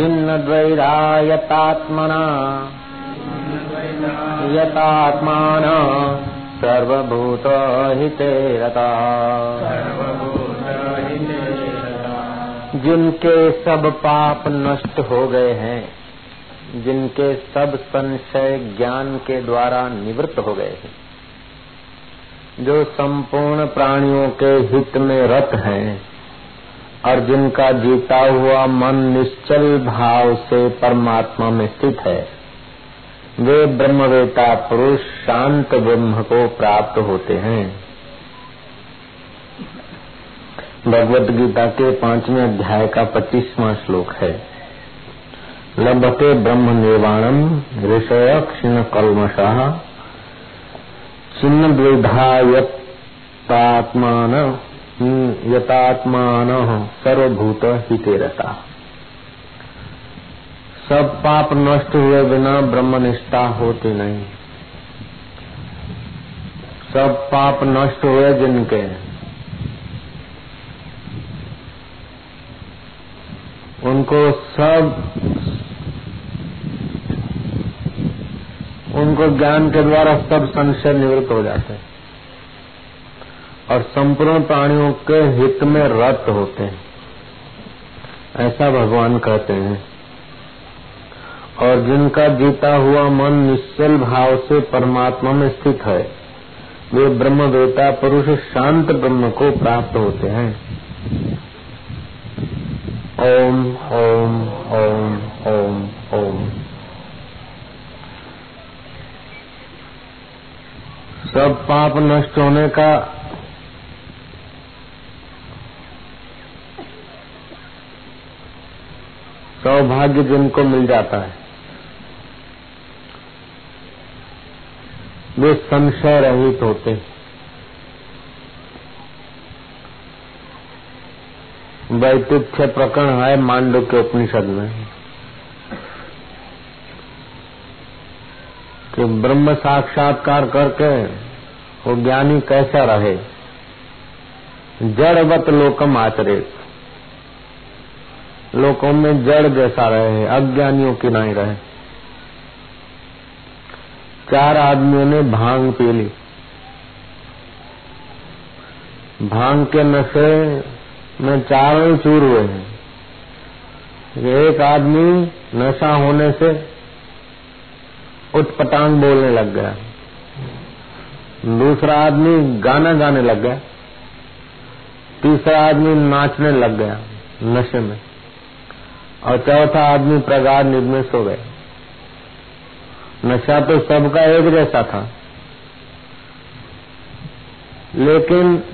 छिन्नद्वैधा यतात्मना यतात्मान रता जिनके सब पाप नष्ट हो गए हैं, जिनके सब संशय ज्ञान के द्वारा निवृत्त हो गए हैं, जो संपूर्ण प्राणियों के हित में रत हैं और का जीता हुआ मन निश्चल भाव से परमात्मा में स्थित है। वे ब्रह्मवेता पुरुष शांत ब्रह्म को प्राप्त होते हैं। भगवत गीता के पाँचवें अध्याय का पच्चीसवा श्लोक है। लभते ब्रह्म निर्वाणम ऋषय क्षीण कलमशाह चिन्ह द्विधा यत्मान यतात्मान सर्वभूत हिते रहता सब पाप नष्ट हुए बिना ब्रह्म निष्ठा होती नहीं। सब पाप नष्ट हुए जिनके। उनको सब, उनको ज्ञान के द्वारा सब संशय निवृत्त हो जाते हैं। और संपूर्ण प्राणियों के हित में रत होते हैं। ऐसा भगवान कहते हैं। और जिनका जीता हुआ मन निश्चल भाव से परमात्मा में स्थित है, वे ब्रह्म देवता पुरुष शांत ब्रह्म को प्राप्त होते हैं। ओम ओम ओम ओम ओम। सब पाप नष्ट होने का सौभाग्य जिनको मिल जाता है। वे संशय रहित होते वैतिथ्य प्रकरण है मांडव के उपनिषद में कि ब्रह्म साक्षात्कार करके वो ज्ञानी कैसा रहे? जड़वत लोकम आचरे लोकों में जड़ जैसा रहे, अज्ञानियों की नहीं रहे। चार आदमियों ने भाँग पी ली। भाँग के नशे में चारों चूर हुए हैं। एक आदमी नशा होने से उठपटांग बोलने लग गया। दूसरा आदमी गाना गाने लग गया। तीसरा आदमी नाचने लग गया नशे में। और चौथा आदमी प्रगाढ़ निद हो गए। नशा तो सबका एक जैसा था। लेकिन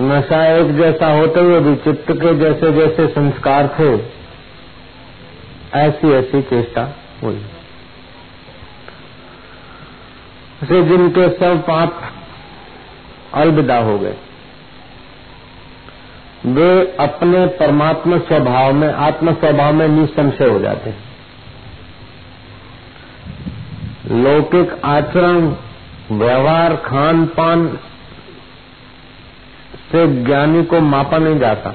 नशा एक जैसा होते हुए भी चित्त के जैसे जैसे संस्कार थे ऐसी ऐसी चेष्टा हुई। जिनके सब पाप अलविदा हो गए। वे अपने परमात्मा स्वभाव में, आत्म स्वभाव में निसंशय हो जाते हैं। लौकिक आचरण, व्यवहार खान पान से ज्ञानी को मापा नहीं जाता।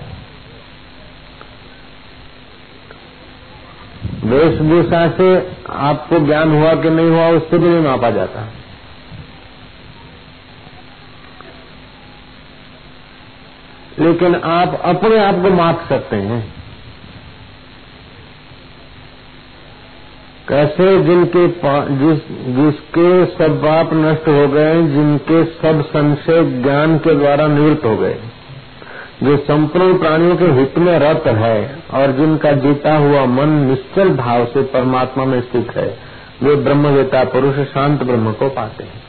वेशभूषा से आपको ज्ञान हुआ कि नहीं हुआ, उससे भी नहीं मापा जाता। लेकिन आप अपने आप को माप सकते हैं। कैसे जिनके जिस, जिसके सब पाप नष्ट हो गए जिनके सब संशय ज्ञान के द्वारा निवृत्त हो गए। जो संपूर्ण प्राणियों के हित में रत है और जिनका जीता हुआ मन निश्चल भाव से परमात्मा में स्थित है, वे ब्रह्मवेता पुरुष शांत ब्रह्म को पाते हैं।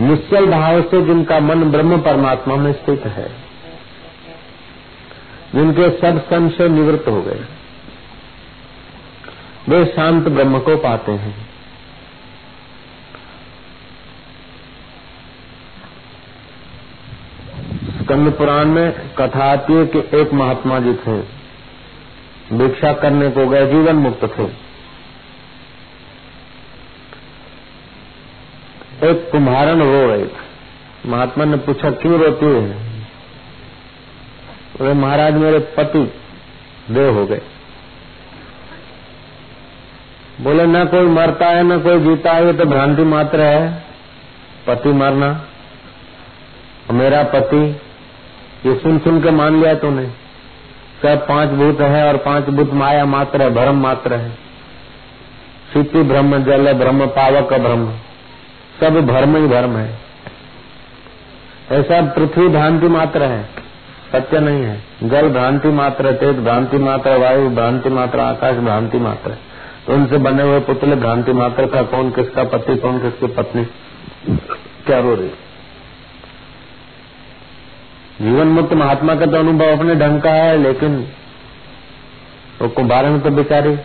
निश्चल भाव से जिनका मन ब्रह्म परमात्मा में स्थित है। जिनके सब संशय निवृत्त हो गए। वे शांत ब्रह्म को पाते हैं। स्कंद पुराण में कथा आती है कि एक महात्मा जी थे। भिक्षा करने को गए, जीवन मुक्त थे। एक कुम्हारन रो रहे थे। महात्मा ने पूछा, क्यों रोती है? बोले महाराज मेरे पति देव हो गए। बोले, न कोई मरता है, न कोई जीता है, ये तो भ्रांति मात्र है। पति मरना। मेरा पति, ये सुन सुन के मान लिया तूने। सब पाँच भूत है और पाँच भूत माया मात्र है, भ्रम मात्र है? शीति ब्रह्म जल ब्रह्म पावक ब्रह्म सब भ्रम ही भ्रम है। ऐसा पृथ्वी भ्रांति मात्र है। सत्य नहीं है। जल भ्रांति मात्र, तेज भ्रांति मात्र, वायु भ्रांति मात्र, आकाश भ्रांति मात्र। तो उनसे बने हुए पुतले भ्रांति मात्र का कौन किसका पति, कौन किसकी पत्नी? क्या रो रही? जीवन मुक्त महात्मा का तो अनुभव अपने ढंग का है, लेकिन वो कुंभारे में तो बेचारी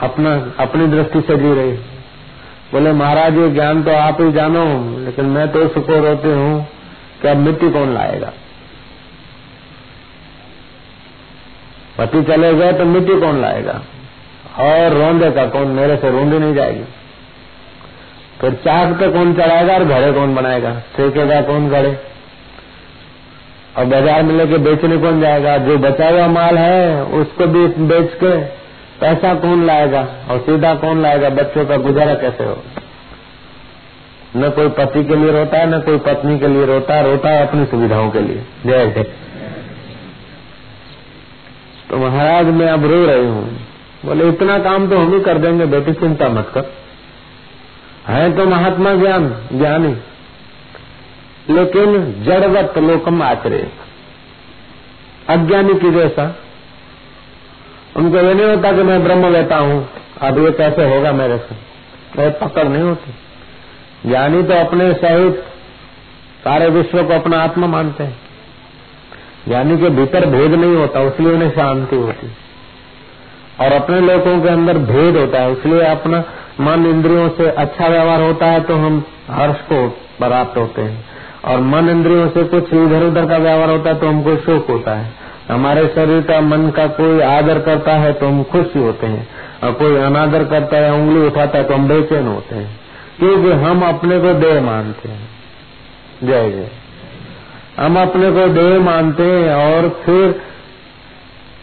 अपना, अपनी दृष्टि से जी रही। बोले, महाराज, ये ज्ञान तो आप ही जानो, लेकिन मैं तो उसको रोती हूँ, कि अब मिट्टी कौन लाएगा? पति चले गए तो मिट्टी कौन लाएगा? और रोंदे का कौन? मेरे से रोंदी नहीं जाएगी। फिर चाक पे कौन चढ़ाएगा और घड़े कौन बनाएगा? सेकेगा कौन घड़े? और बाज़ार में लेके बेचने कौन जाएगा? जो बचा हुआ माल है, उसको भी बेच के पैसा कौन लाएगा? और सीधा कौन लाएगा? बच्चों का गुजारा कैसे हो न कोई पति के लिए रोता है, न कोई पत्नी के लिए रोता है रोता है अपनी सुविधाओं के लिए। जय जय महाराज, मैं अब रो रही हूँ। बोले, इतना काम तो हम ही कर देंगे, बेटी, चिंता मत कर। है तो महात्मा ज्ञान, ज्ञानी। लेकिन जड़वत लोकम आचरे। अज्ञानी की जैसा। उनको ये नहीं होता कि मैं ब्रह्म लेता हूँ। अब ये कैसे होगा मेरे से? मेरे पकड़ नहीं होती। ज्ञानी तो अपने सहित सारे विश्व को अपना आत्मा मानते हैं। ज्ञानी के भीतर भेद नहीं होता इसलिए उन्हें शांति होती। और अपने लोगों के अंदर भेद होता है इसलिए अपना मन इंद्रियों से अच्छा व्यवहार होता है तो हम हर्ष को प्राप्त होते हैं। और मन इंद्रियों से कुछ इधर उधर का व्यवहार होता है तो हमको शोक होता है। हमारे शरीर का, मन का कोई आदर करता है तो हम खुश होते हैं। और कोई अनादर करता है, उंगली उठाता है तो हम बेचैन होते हैं। क्योंकि हम अपने को देह मानते हैं। जय जय। हम अपने को देह मानते हैं और फिर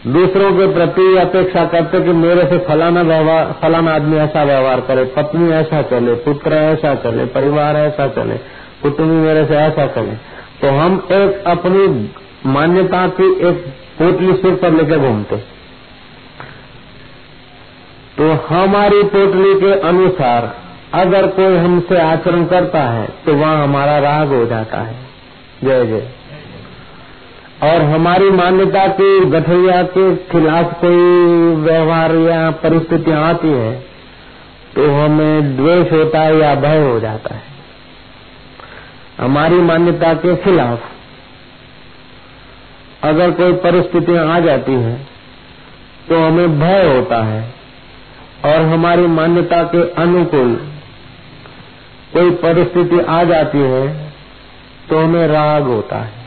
दूसरों के प्रति अपेक्षा करते कि मेरे से फलाना व्यवहार, फलाना आदमी ऐसा व्यवहार करे, पत्नी ऐसा चले, पुत्र ऐसा चले, परिवार ऐसा चले कुटुम्बी मेरे से ऐसा करे तो हम एक अपनी मान्यता की एक पोटली सिर पर लेकर घूमते तो हमारी पोटली के अनुसार अगर कोई हमसे आचरण करता है तो वहाँ हमारा राग हो जाता है। जय जय। और हमारी मान्यता की गठरिया के खिलाफ कोई व्यवहार या परिस्थितियाँ आती है तो हमें द्वेष होता है या भय हो जाता है। हमारी मान्यता के खिलाफ अगर कोई परिस्थितियाँ आ जाती हैं तो हमें भय होता है और हमारी मान्यता के अनुकूल कोई परिस्थिति आ जाती है तो हमें राग होता है।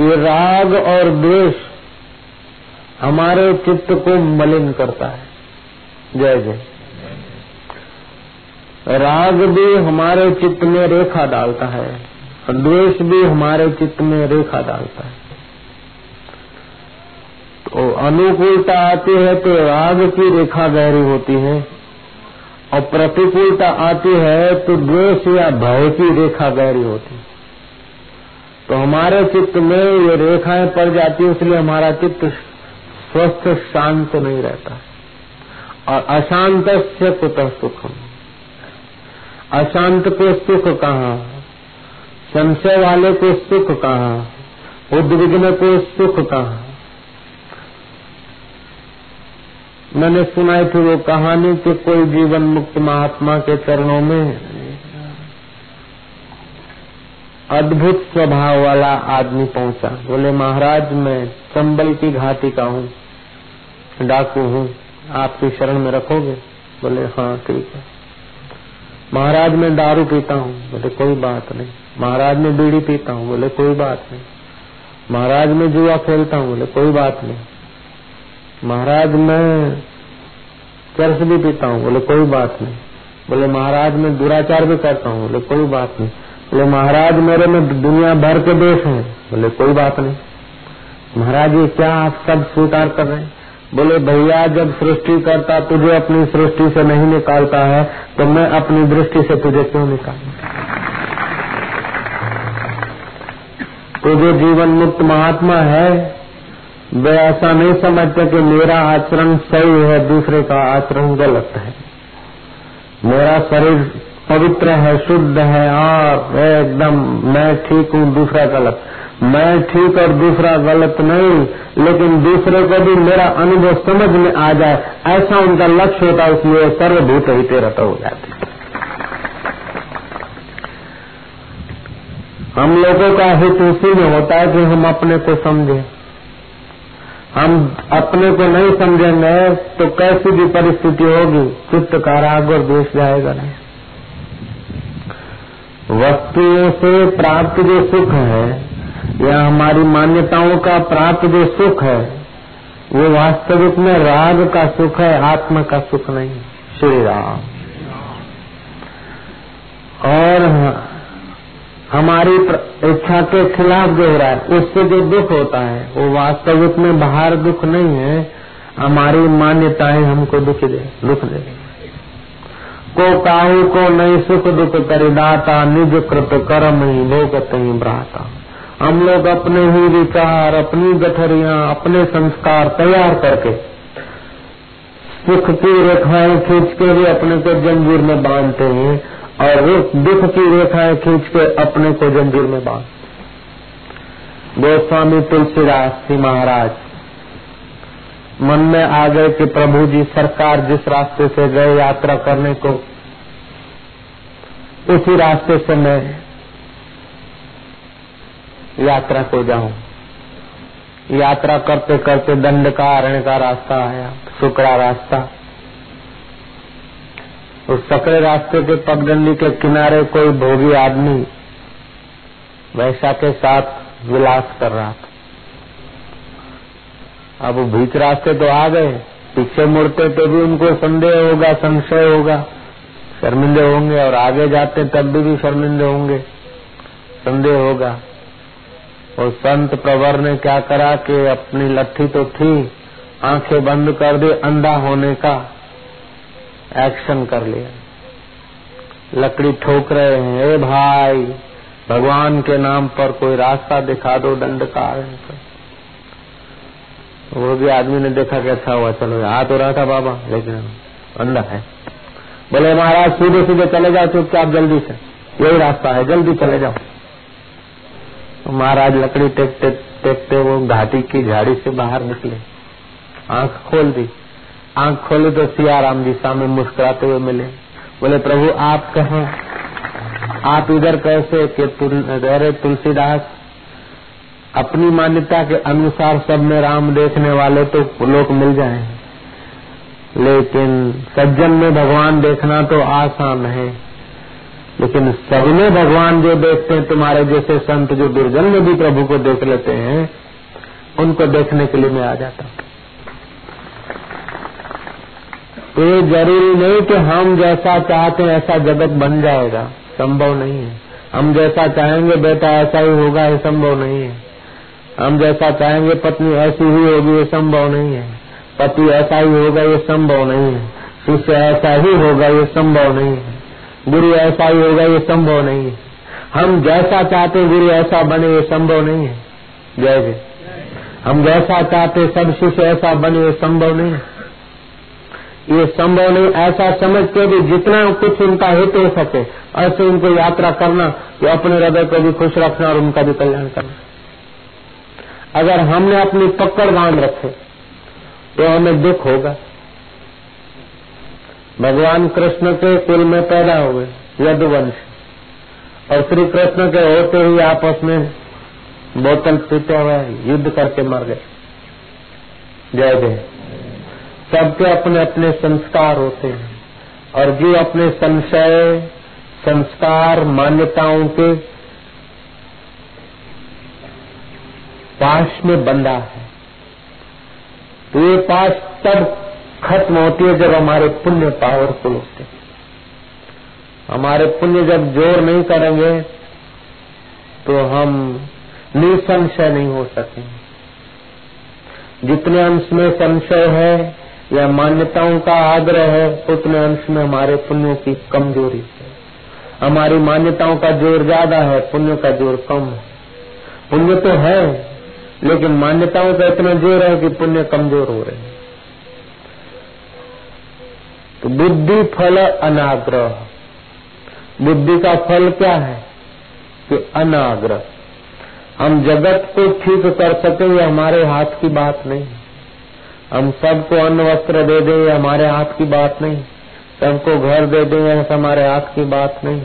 ये राग और द्वेष हमारे चित्त को मलिन करता है। जय जय। राग भी हमारे चित्त में रेखा डालता है द्वेष भी हमारे चित्त में रेखा डालता है। तो अनुकूलता आती है तो राग की रेखा गहरी होती है। और प्रतिकूलता आती है तो द्वेष या भय की रेखा गहरी होती तो हमारे चित्त में ये रेखाएँ पड़ जाती है, इसलिए हमारा चित्त स्वस्थ, शांत नहीं रहता और अशांत से कुत सुखम? अशांत को सुख कहा? संशय वाले को सुख कहा? उद्विग्न को सुख कहा? मैंने सुनाई थी वो कहानी कि कोई जीवन मुक्त महात्मा के चरणों में अद्भुत स्वभाव वाला आदमी पहुँचा। बोले, महाराज, मैं चंबल की घाटी का हूँ, डाकू हूँ, आपकी शरण में रखोगे? बोले हाँ ठीक है। महाराज, मैं दारू पीता हूँ। बोले, कोई बात नहीं। महाराज, मैं बीड़ी पीता हूँ। बोले, कोई बात नहीं। महाराज, मैं जुआ खेलता हूँ। बोले, कोई बात नहीं। महाराज, मैं चरस भी पीता हूँ। बोले, कोई बात नहीं। बोले, महाराज, मैं दुराचार भी करता हूँ। बोले, कोई बात नहीं। बोले, महाराज, मेरे में दुनिया भर के देश हैं। बोले, कोई बात नहीं। महाराज ये क्या आप सब स्वीकार कर रहे हैं? बोले, भैया, जब सृष्टि करता तुझे अपनी सृष्टि से नहीं निकालता है तो मैं अपनी दृष्टि से तुझे क्यों निकालू? तुझे जीवन मुक्त महात्मा है वे ऐसा नहीं समझते कि मेरा आचरण सही है, दूसरे का आचरण गलत है। मेरा शरीर पवित्र है, शुद्ध है, और एकदम, मैं ठीक हूँ, दूसरा गलत। मैं ठीक और दूसरा गलत नहीं, लेकिन दूसरे को भी मेरा अनुभव समझ में आ जाए, ऐसा उनका लक्ष्य होता है इसलिए सर्वभूत ही तेरत हो जाते। हम लोगों का हित उसी में होता है कि हम अपने को समझें। हम अपने को नहीं समझेंगे तो कैसी भी परिस्थिति होगी चित्त का राग और द्वेष जाएगा नहीं। वस्तुओं से प्राप्त जो सुख है, या हमारी मान्यताओं का प्राप्त जो सुख है, वो वास्तविक में राग का सुख है, आत्मा का सुख नहीं, श्री राम। और हमारी इच्छा के खिलाफ जो हो रहा है उससे जो दुख होता है, वो वास्तविक में बाहर दुख नहीं है। हमारी मान्यताएँ हमको दुख दे दुख दे। को काहू को नहीं सुख दुख करिदाता निज कृत कर्म ही भोगत ही ब्राता हम लोग अपने ही विचार, अपनी गठरिया, अपने संस्कार तैयार करके सुख की रेखाएँ खींच के भी अपने को जंजीर में बांधते हैं। और वो दुख की रेखाएँ खींच के अपने को जंजीर में बाँध। गोस्वामी तुलसीदास जी महाराज, मन में आ गए कि प्रभु जी सरकार जिस रास्ते से गए यात्रा करने को, उसी रास्ते से मैं यात्रा को जाऊँ। यात्रा करते करते दंड का अरण्य का रास्ता आया सुकड़ा रास्ता। उस सकड़े रास्ते के पगडंडी के किनारे कोई भोगी आदमी वैसा के साथ विलास कर रहा था। अब बीच रास्ते तो आ गए पीछे मुड़ते तो भी उनको संदेह होगा संशय होगा। शर्मिंदे होंगे और आगे जाते तब भी, भी शर्मिंदे होंगे। संदेह होगा। और संत प्रवर ने क्या करा कि अपनी लट्ठी तो थी आँखें बंद कर दी अंधा होने का। एक्शन कर लिया। लकड़ी ठोक रहे हैं, ए भाई, भगवान के नाम पर कोई रास्ता दिखा दो दंड का वो भी आदमी ने देखा कि अच्छा हुआ, चलो आ तो रहा था बाबा, लेकिन अंदर है। बोले, महाराज सीधे सीधे चले जाओ, चुपचाप जल्दी से। यही रास्ता है, जल्दी चले जाओ। तो महाराज लकड़ी टेकते टेकते वो घाटी की झाड़ी से बाहर निकले। आँख खोल दी। आँख खोली तो सियाराम जी सामने मुस्कुराते हुए मिले। बोले, प्रभु, आप कहे आप इधर कैसे कि अरे तुलसीदास? अपनी मान्यता के अनुसार सब में राम देखने वाले तो लोग मिल जाए। लेकिन सज्जन में भगवान देखना तो आसान है। लेकिन सब में भगवान जो देखते हैं, तुम्हारे जैसे संत जो दुर्जन में भी प्रभु को देख लेते हैं, उनको देखने के लिए मैं आ जाता हूँ। तो ये ज़रूरी नहीं कि हम जैसा चाहते हैं ऐसा जगत बन जाएगा। संभव नहीं है। हम जैसा चाहेंगे बेटा ऐसा ही होगा, ये संभव नहीं है। हम जैसा चाहेंगे पत्नी ऐसी ही होगी, ये संभव नहीं है। पति ऐसा ही होगा, ये संभव नहीं है। शिष्य ऐसा ही होगा, ये संभव नहीं है। गुरु ऐसा ही होगा, ये संभव नहीं है। हम जैसा चाहते गुरु ऐसा बने, ये संभव नहीं है। जय जय। हम जैसा चाहते सब शिष्य ऐसा बने, ये संभव नहीं है। ये संभव नहीं, ऐसा समझ के भी जितना कुछ उनका हित हो सके, ऐसे उनको यात्रा करना तो अपने हृदय को भी खुश रखना और उनका भी कल्याण करना। अगर हमने अपनी पकड़ बाँध रखे तो हमें दुख होगा। भगवान कृष्ण के कुल में पैदा हुए, यदुवंश। और श्री कृष्ण के होते हुए आपस में बोतल पीते हुए युद्ध करके मर गए। जय जय सबके अपने अपने संस्कार होते हैं। और जो अपने संशय, संस्कार, मान्यताओं के पास में बंधा है तो ये पास तब खत्म होती है जब हमारे पुण्य पावरफुल होते हमारे पुण्य जब ज़ोर नहीं करेंगे तो हम निसंशय नहीं हो सकेंगे। जितने अंश में संशय है या मान्यताओं का आग्रह है उतने अंश में हमारे पुण्यों की कमज़ोरी है हमारी मान्यताओं का ज़ोर ज़्यादा है, पुण्य का ज़ोर कम है। पुण्य तो है, लेकिन मान्यताओं का इतना ज़ोर है कि पुण्य कमज़ोर हो रहे हैं। तो बुद्धि, फल, अनाग्रह। बुद्धि का फल क्या है? कि अनाग्रह। हम जगत को ठीक कर सके ये हमारे हाथ की बात नहीं हम सबको अन्न, वस्त्र दे दे हमारे हाथ की बात नहीं। सबको घर दे दे हमारे हाथ की बात नहीं।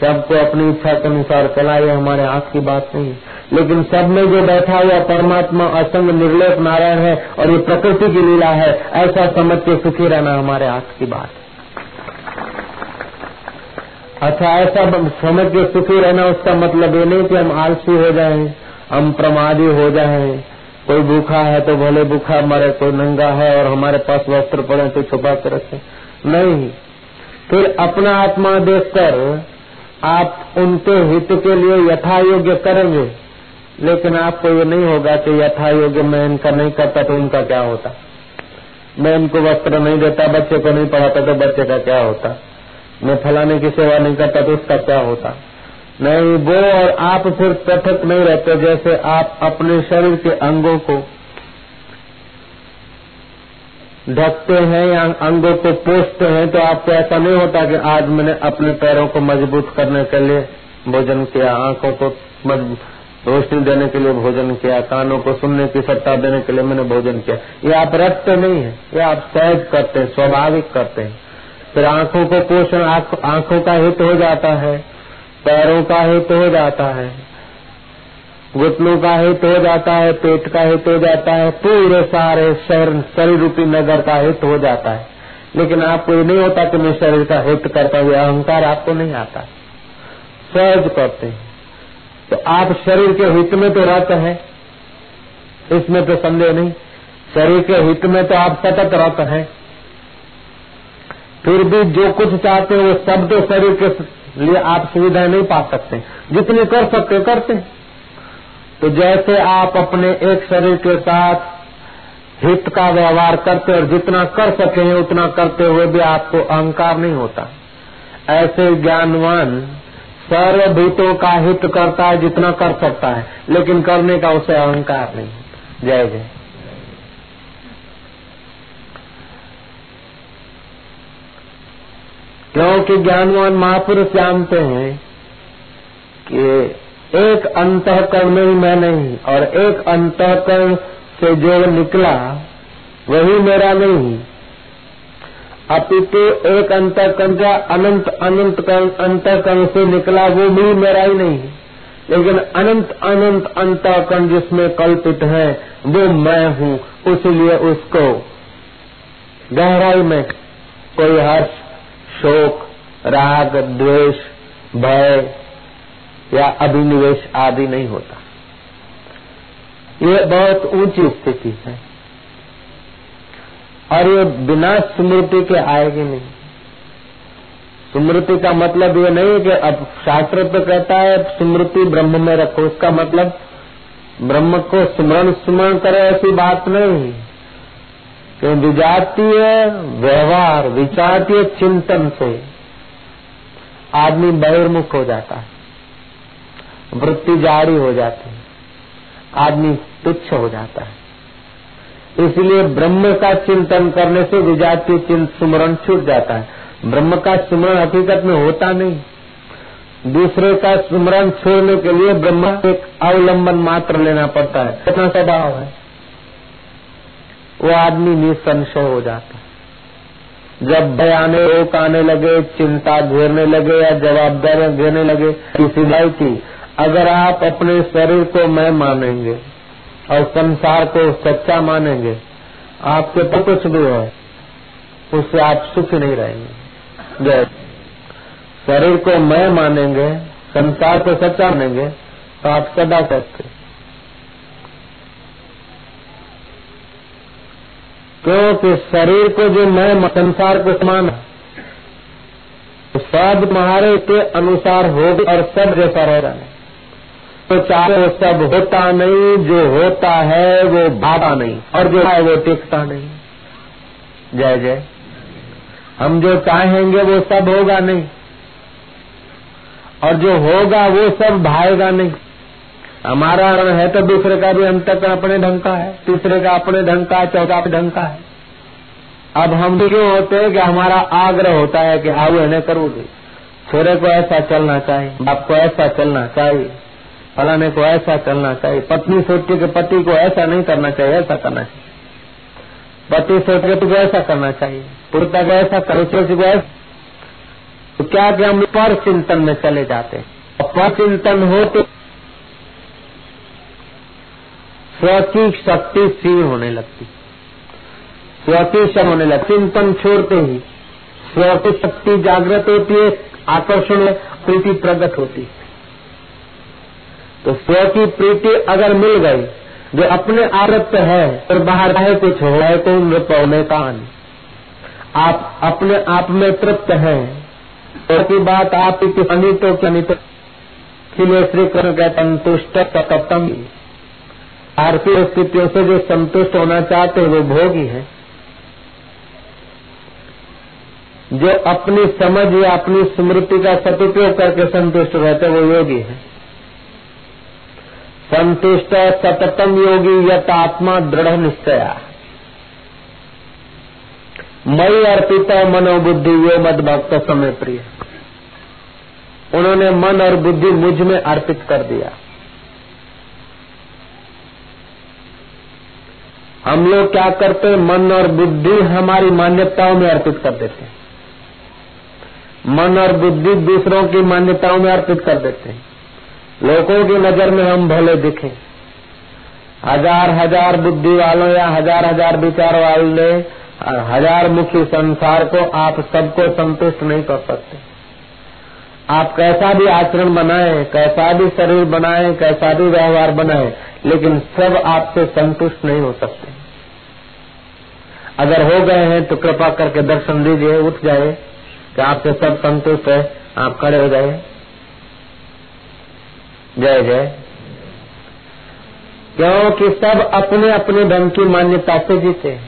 सबको अपनी इच्छा के अनुसार चलाए हमारे हाथ की बात नहीं। लेकिन सब में जो बैठा हुआ परमात्मा, असंग निर्लेप नारायण है और ये प्रकृति की लीला है, ऐसा समझ के सुखी रहना हमारे हाथ की बात अच्छा ऐसा समझ के सुखी रहना उसका मतलब ये नहीं कि हम आलसी हो जाएँ, हम प्रमादी हो जाएँ कोई भूखा है तो भले भूखा मरे, कोई नंगा है और हमारे पास वस्त्र पड़े तो छुपा के रखे। नहीं। फिर अपना आत्मा देखकर आप उनके हित के लिए यथा योग्य करेंगे। लेकिन आपको ये नहीं होगा कि यथा योग्य मैं इनका नहीं करता तो उनका क्या होता? मैं इनको वस्त्र नहीं देता, बच्चे को नहीं पढ़ाता तो बच्चे का क्या होता? मैं फलाने की सेवा नहीं करता तो उसका क्या होता? नहीं, वो और आप फिर पृथक नहीं रहते, जैसे आप अपने शरीर के अंगों को ढकते हैं या अंगों को पोषते हैं तो आपको ऐसा नहीं होता कि आज मैंने अपने पैरों को मज़बूत करने के लिए भोजन किया, आँखों को रोशनी देने के लिए भोजन किया, कानों को सुनने की सत्ता देने के लिए मैंने भोजन किया। ये आप रखते नहीं है, ये आप सहज करते हैं, स्वाभाविक करते हैं। फिर आँखों को पोषण, आँखों का हित हो जाता है। पैरों का हित हो जाता है घुटनों का हित हो जाता है, पेट का हित हो जाता है, पूरे सारे शहर शरीर रूपी नगर का हित हो जाता है। लेकिन आपको ये नहीं होता कि मैं शरीर का हित करता हुआ अहंकार आपको नहीं आता। सहज करते तो आप शरीर के हित में तो रहते हैं, इसमें तो संदेह नहीं। शरीर के हित में तो आप सतत रहते हैं। फिर भी जो कुछ चाहते हैं, वो सब तो शरीर के लिए आप सुविधाएँ नहीं पा सकते। जितने कर सकते, करते। तो जैसे आप अपने एक शरीर के साथ हित का व्यवहार करते और जितना कर सके उतना करते हुए भी आपको अहंकार नहीं होता। ऐसे ज्ञानवान सर्वभूतों का हित करता है जितना कर सकता है, लेकिन करने का उसे अहंकार नहीं। जय जय क्योंकि ज्ञानवान महापुरुष जानते हैं कि एक अंतकरण में ही मैं नहीं और एक अंतकरण से जो निकला, वही मेरा नहीं। अपितु एक अंतकरण का अनंत अनंत अंतकरण से निकला, वो भी मेरा ही नहीं। लेकिन अनंत अनंत अंतकरण जिसमें कल्पित है, वो मैं हूँ इसलिए उसको गहराई में कोई हर्ष शोक, राग, द्वेष, भय या अभिनिवेश आदि नहीं होता। ये बहुत ऊँची स्थिति है। और ये बिना स्मृति के आएगी नहीं। स्मृति का मतलब ये नहीं कि अब शास्त्र तो कहता है, स्मृति ब्रह्म में रखो। उसका मतलब ब्रह्म को स्मरण स्मरण करे ऐसी बात नहीं। कि विजातीय व्यवहार विजातीय चिंतन से। आदमी बहिर्मुख हो जाता है। वृत्ति जारी हो जाती है। आदमी तुच्छ हो जाता है। इसलिए ब्रह्म का चिंतन करने से विजातीय सुमरण छूट जाता है। ब्रह्म का सुमरण हकीकत में होता नहीं। दूसरे का सुमरण छोड़ने के लिए ब्रह्म एक अवलंबन मात्र लेना पड़ता है। कितना स्वभाव है। वो आदमी निसंशय हो जाता जब भय आने रोक आने लगे, चिंता घेरने लगे या जवाबदारियाँ घेरने लगे, किसी भाई की, अगर आप अपने शरीर को मैं मानेंगे और संसार को सच्चा मानेंगे, आपके तो कुछ भी हो, उससे आप सुखी नहीं रहेंगे। जय। शरीर को मैं मानेंगे, संसार को सच्चा मानेंगे तो आप सदा सकते क्योंकि शरीर को जो मैं संसार को समान तो सब तुम्हारे के अनुसार हो और सब जैसा रह रहा है तो चाहे वो सब होता नहीं, जो होता है वो भागा नहीं, और जो है वो टिकता नहीं। जय जय। हम जो चाहेंगे वो सब होगा नहीं, और जो होगा वो सब भाएगा नहीं। हमारा है तो दूसरे का भी अंतर अपने ढंग का है। तीसरे का अपने ढंग का चौथा ढंग का है। अब हम क्यों होते हैं कि हमारा आग्रह होता है कि आओ इन्हें करूँगी? छोरे को ऐसा चलना चाहिए, बाप को ऐसा चलना चाहिए, फलाने को ऐसा चलना चाहिए, पत्नी सोचती कि पति को ऐसा नहीं करना चाहिए, ऐसा करना चाहिए। पति सोच के तुझे ऐसा करना चाहिए, पुरता को ऐसा करो सोच को ऐसा तो क्या कि हम पर चिंतन में चले जाते हैं? पर चिंतन हो तो स्व की शक्ति सीर होने लगती। स्व की शम होने लगती चिंतन छोड़ते ही। स्व की शक्ति जागृत होती है आकर्षण प्रीति प्रकट होती। है तो स्व की प्रीति अगर मिल गई, जो अपने आरत है, और बाहर है कुछ हो है तो नृप होने का आप अपने आप में तृप्त हैं। तो की बात आप की अनित क्या नहीं तो श्री कृष्ण कहते संतुष्ट सततम आर्थिक स्थितियों से जो संतुष्ट होना चाहते हैं, वो भोगी है। जो अपनी समझ या अपनी स्मृति का सदुपयोग करके संतुष्ट रहते वो योगी है। संतुष्ट सततम योगी यत आत्मा दृढ़ निश्चया। मई अर्पित मनोबुद्धि, ये मद भक्त समय प्रिय। उन्होंने मन और बुद्धि मुझमें अर्पित कर दिया। हम लोग क्या करते हैं? मन और बुद्धि हमारी मान्यताओं में अर्पित कर देते हैं। मन और बुद्धि दूसरों की मान्यताओं में अर्पित कर देते हैं। लोगों की नज़र में हम भले दिखे। हज़ार हज़ार बुद्धि वालों या हज़ार हज़ार विचार वाले हज़ार मुखी संसार को आप सबको संतुष्ट नहीं कर सकते। आप कैसा भी आचरण बनाए, कैसा भी शरीर बनाए, कैसा भी व्यवहार बनाए, लेकिन सब आपसे संतुष्ट नहीं हो सकते। अगर हो गए हैं तो कृपा करके दर्शन दीजिए, उठ जाए कि आपसे सब संतुष्ट है, आप खड़े हो जाए जय जय। क्योंकि सब अपने अपने ढंग की मान्यता से जीते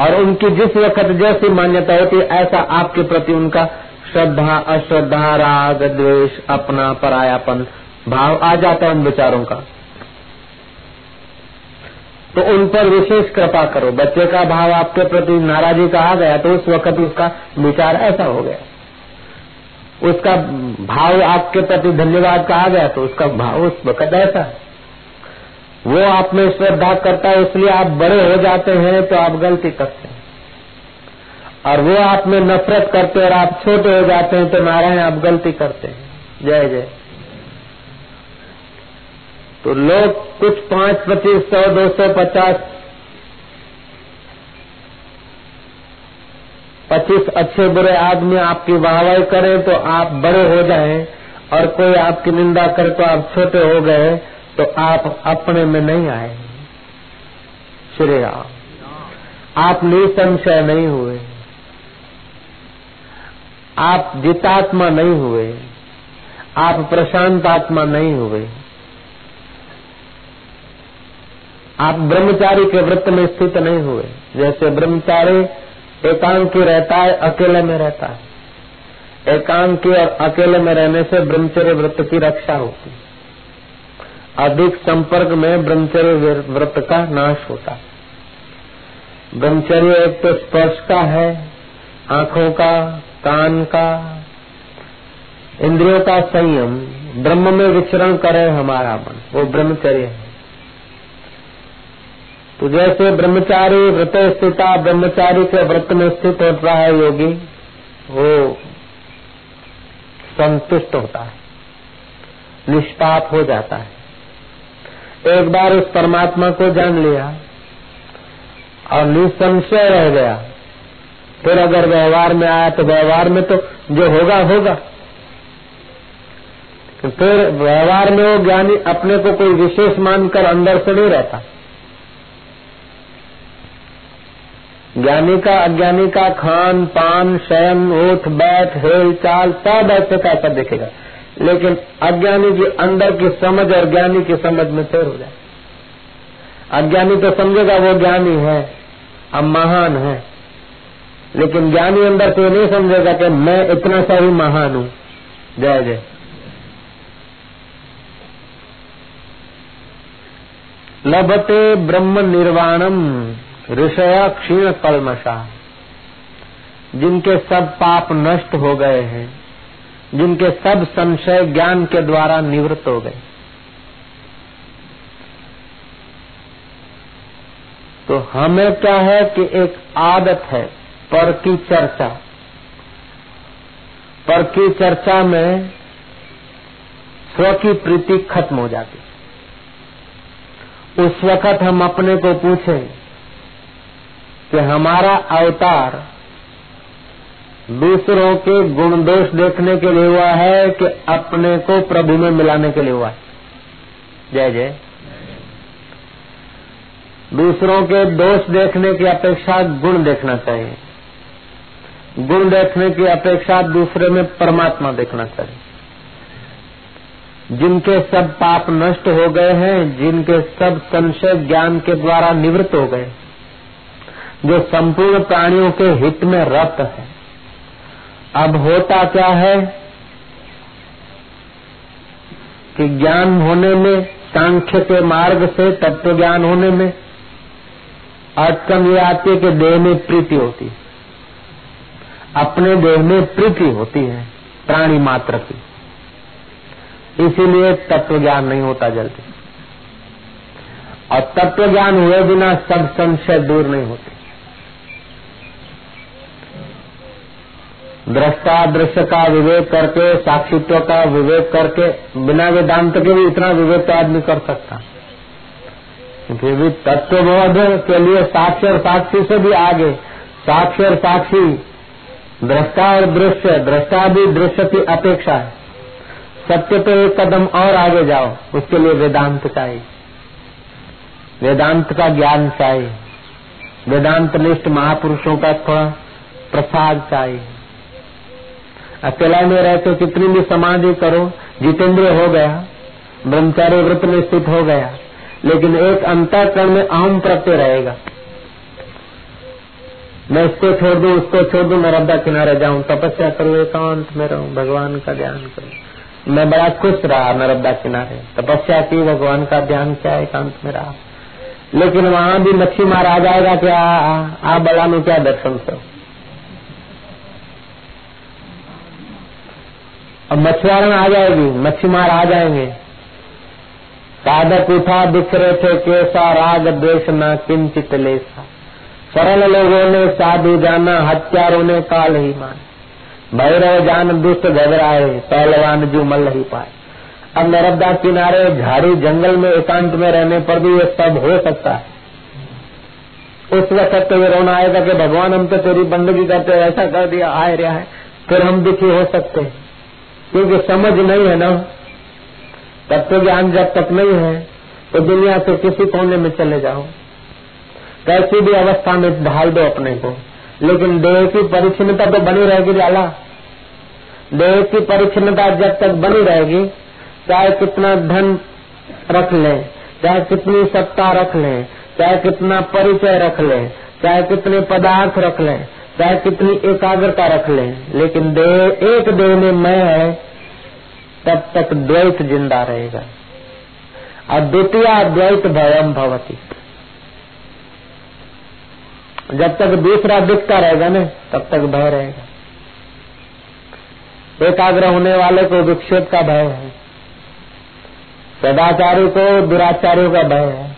और उनकी जिस वक्त जैसी मान्यता होती है ऐसा आपके प्रति उनका श्रद्धा, अश्रद्धा, राग, द्वेष, अपना परायापन, भाव आ जाता है उन विचारों का। तो उन पर विशेष कृपा करो। बच्चे का भाव आपके प्रति, नाराजी का आ गया तो उस वक्त उसका विचार ऐसा हो गया। उसका भाव आपके प्रति धन्यवाद कहा गया तो उसका भाव उस वक्त ऐसा वो आप में श्रद्धा करता है, इसलिए आप बड़े हो जाते हैं तो आप गलती करते हैं। और वो आप में नफरत करते और आप छोटे हो जाते हैं तो नारायण, आप गलती करते हैं। जय जय। तो लोग कुछ पाँच, पच्चीस, सौ, दो सौ, पचास, पच्चीस अच्छे बुरे आदमी आपकी वाहवाही करें तो आप बड़े हो जाएँ और कोई आपकी निंदा करे तो आप छोटे हो गए तो आप अपने में नहीं आए। श्री राम। आप निसंशय नहीं हुए। आप जितात्मा नहीं हुए, आप प्रशांत आत्मा नहीं हुए। आप ब्रह्मचारी के व्रत में स्थित नहीं हुए। जैसे ब्रह्मचारी एकांकी रहता है, अकेले में रहता है। एकांकी और अकेले में रहने से ब्रह्मचर्य व्रत की रक्षा होती अधिक संपर्क में ब्रह्मचर्य व्रत का नाश होता ब्रह्मचर्य एक तो स्पर्श का है, आँखों का कान का, इंद्रियों का संयम, ब्रह्म में विचरण करे हमारा मन, वो ब्रह्मचर्य है। तो जैसे ब्रह्मचारी व्रत स्थिता, ब्रह्मचारी के व्रत में स्थित होता है योगी, वो संतुष्ट होता है, निष्पाप हो जाता है। एक बार उस परमात्मा को जान लिया और निसंशय रह गया। फिर अगर व्यवहार में आया तो व्यवहार में तो जो होगा होगा। फिर व्यवहार में वो ज्ञानी अपने को कोई विशेष मानकर अंदर से नहीं रहता। ज्ञानी का, अज्ञानी का खान, पान, शयन उठ बैठ हेल, चाल सब ऐसे का ऐसा देखेगा। लेकिन अज्ञानी की अंदर की समझ और ज्ञानी की समझ में फेर हो जाए। अज्ञानी तो समझेगा वो ज्ञानी है अब महान है। लेकिन ज्ञानी अंदर से नहीं समझेगा कि मैं इतना सा ही महान हूँ। जय जय। लभते ब्रह्म निर्वाणम, ऋषय क्षीण कलमशा जिनके सब पाप नष्ट हो गए हैं, जिनके सब संशय ज्ञान के द्वारा निवृत्त हो गए। तो हमें क्या है कि एक आदत है पर की चर्चा। पर की चर्चा में स्व की प्रीति खत्म हो जाती। उस वक्त हम अपने को पूछें कि हमारा अवतार दूसरों के गुण दोष देखने के लिए हुआ है कि अपने को प्रभु में मिलाने के लिए हुआ है? जय जय। दूसरों के दोष देखने की अपेक्षा गुण देखना चाहिए। गुण देखने की अपेक्षा दूसरे में परमात्मा देखना चाहिए। जिनके सब पाप नष्ट हो गए हैं, जिनके सब संशय ज्ञान के द्वारा निवृत्त हो गए, जो संपूर्ण प्राणियों के हित में रत है। अब होता क्या है कि ज्ञान होने में, सांख्य के मार्ग से तत्व ज्ञान होने में अटकम ये आती है कि देह में प्रीति होती है। अपने देह में प्रीति होती है, प्राणी मात्र की। इसीलिए तत्व ज्ञान नहीं होता जल्दी। और तत्व ज्ञान हुए बिना सब संशय दूर नहीं होते। दृष्टा दृश्य का विवेक करके, साक्षित्व का विवेक करके, बिना वेदांत के भी इतना विवेक तो आदमी कर सकता। फिर भी तत्व बोध के लिए साक्षी और साक्षी से भी आगे साक्षी और साक्षी दृष्टा और दृश्य, दृष्टा भी दृश्य की अपेक्षा है। सत्य पे एक कदम और आगे जाओ, उसके लिए वेदांत चाहिए। वेदांत का ज्ञान चाहिए। वेदांत निष्ठ महापुरुषों का थोड़ा प्रसाद चाहिए। अकेला में रहते कितनी भी समाधि करो जितेंद्र हो गया, ब्रह्मचारी व्रत में स्थित हो गया, लेकिन एक अंतकरण में अहम प्रत्यय रहेगा। मैं इसको छोड़ दू, उसको छोड़ दू, मैं रब्दा किनारे जाऊँ, तपस्या करूँ, एकांत में रहूँ, भगवान का ध्यान करूँ। मैं बड़ा खुश रहा नरब्दा किनारे। तपस्या की, भगवान का ध्यान क्या, एकांत में रहा। लेकिन वहाँ भी मच्छी मार आ जाएगा क्या? आप बला में क्या दर्शन करो? अब मछुआरण आ जाएगी, मच्छी मार आ जाएँगे। साधक उठा दिख रहे थे कैसा, राग, द्वेष न किंचित लेसा। सरल लोगों ने साधु जाना हत्यारों ने काल ही मान। भैरव जान दुष्ट घबराए, पहलवान जो मल ही पाए। अब नर्मदा किनारे झाड़ी जंगल में एकांत में रहने पर भी ये सब हो सकता है। उस वक्त तो ये रोना आएगा कि भगवान हम तो तेरी बंदगी करते ऐसा कर दिया, आए रहा है फिर हम दुखी हो सकते हैं। क्योंकि समझ नहीं है ना। तत्व ज्ञान जब तक नहीं है तो दुनिया से किसी कोने में चले जाओ। कैसी भी अवस्था में ढाल दो अपने को। लेकिन देह की परिच्छिन्नता तो बनी रहेगी लाला देह की परिच्छिन्नता जब तक बनी रहेगी, चाहे कितना धन रख ले, चाहे कितनी सत्ता रख ले, चाहे कितना परिचय रख ले, चाहे कितने पदार्थ रख ले, चाहे कितनी एकाग्रता रख ले, लेकिन देह, एक देह में मैं है, तब तक द्वैत ज़िंदा रहेगा। और द्वितीय द्वैत भयम भवती। जब तक दूसरा दिखता रहेगा ना, तब तक भय रहेगा। एकाग्र होने वाले को विक्षेप का भय है। सदाचारी को दुराचारियों का भय है।